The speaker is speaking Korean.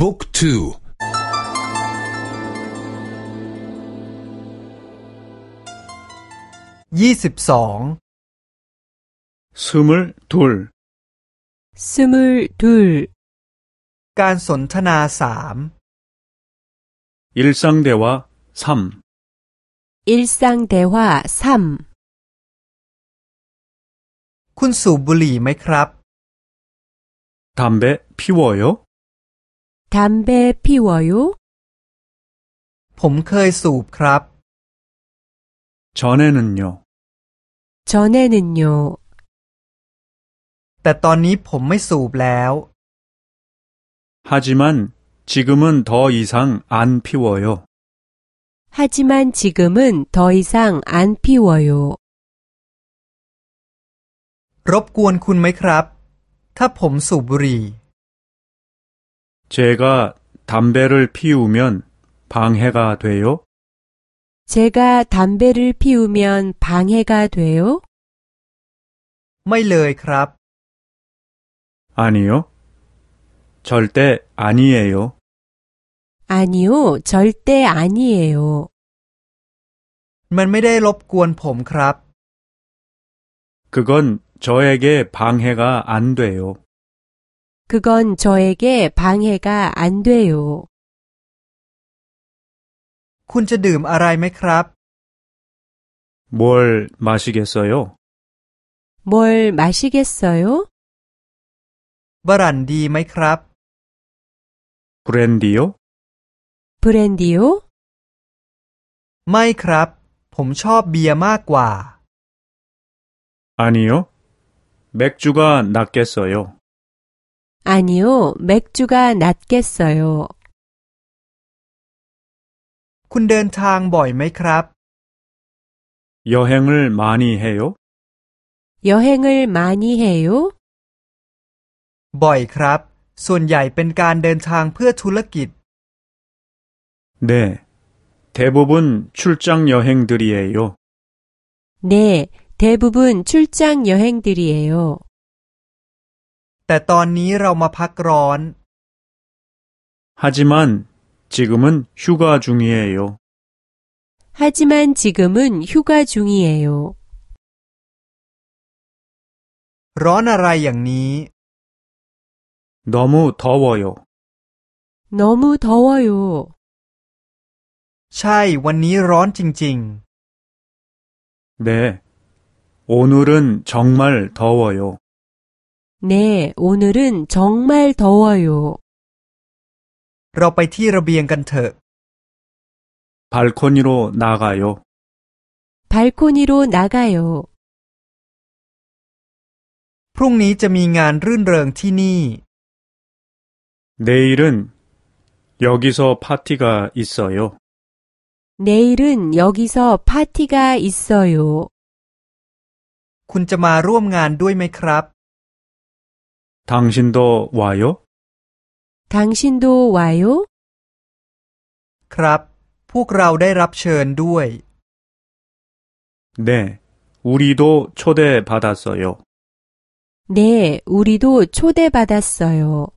บุ๊กทูยี่สิบสอง 스물 둘, 스물 둘, การสนทนาสาม 일상대화 3. 일상대화 3. คุณสูบบุหรี่ไหมครับ 담배 피워요? 담배 피워요? ผมเคยสูบครับ 전에는요. 전에는요. แต่ตอนนี้ผมไม่สูบแล้ว 하지만 지금은 더 이상 안 피워요. 하지만 지금은 더 이상 안 피워요. รบกวนคุณไหมครับ ถ้าผมสูบบุหรี่ 제가 담배를 피우면 방해가 돼요? 제가 담배를 피우면 방해가 돼요? ไม่เลยครับ 아니요. 절대 아니에요. 아니요, 절대 아니에요. มันไม่ได้รบกวนผมครับ 그건 저에게 방해가 안 돼요. 그건 저에게 방해가 안 돼요. คุณจะดื่มอะไรไหมครับ 뭘 마시겠어요? 뭘 마시겠어요? บรันดีไหมครับ 브랜디요? 브랜디요? ไม่ครับ ผมชอบเบียร์มากกว่า 아니요. 맥주가 낫겠어요. 아니요, 맥주가 낫겠어요. คุณเดินทางบ่อยไหมครับ 여행을 많이 해요? 여행을 많이 해요? บ่อยครับ ส่วนใหญ่เป็นการเดินทางเพื่อธุรกิจ 네. 대부분 출장 여행들이에요. 네, 대부분 출장 여행들이에요. แต่ตอนนี้เรามาพักร้อน 하지만 지금은 휴가 중이에요. 하지만 지금은 휴가 중이에요. ร้อนอะไรอย่างนี้ 너무 더워요. 너무 더워요. ใช่วันนี้ร้อนจริง 네. 오늘은 정말 더워요. 네, 오늘은 정말 더워요. ๆ เราไปที่ระเบียงกันเถอะ 발코니로 나가요. 발코니로 나가요. พรุ่งนี้จะมีงานรื่นเริงที่นี่ 내일은 여기서 파티가 있어요. 내일은 여기서 파티가 있어요. คุณจะมาร่วมงานด้วยไหมครับ 당신도 와요? 당신도 와요? ครับ พวกเราได้รับเชิญด้วย 네. 우리도 초대 받았어요. 네, 우리도 초대받았어요.